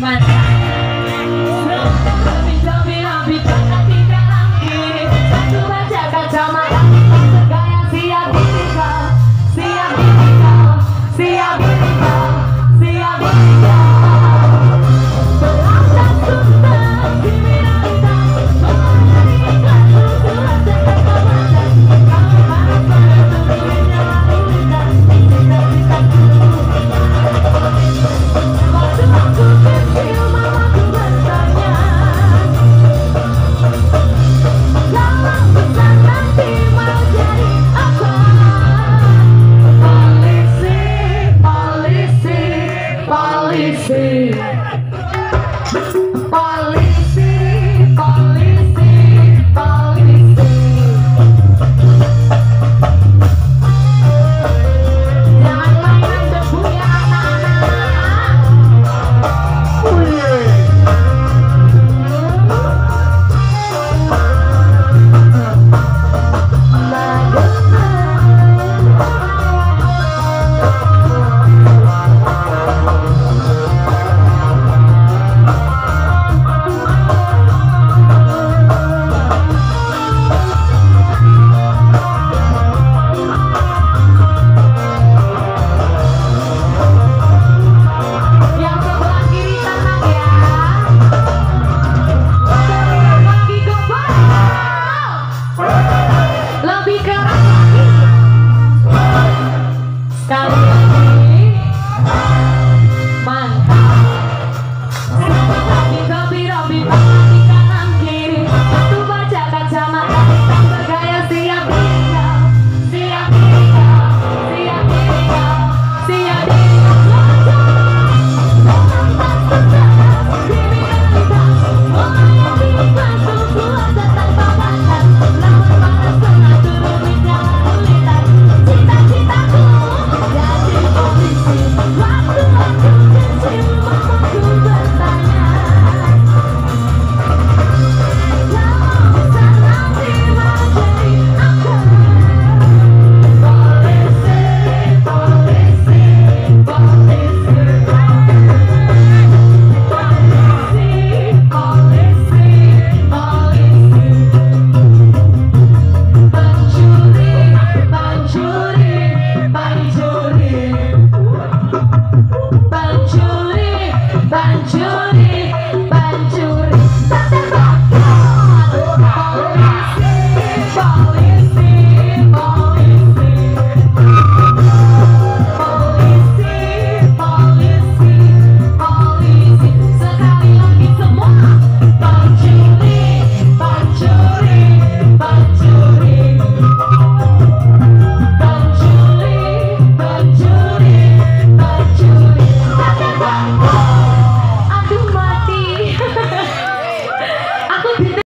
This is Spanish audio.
Vale.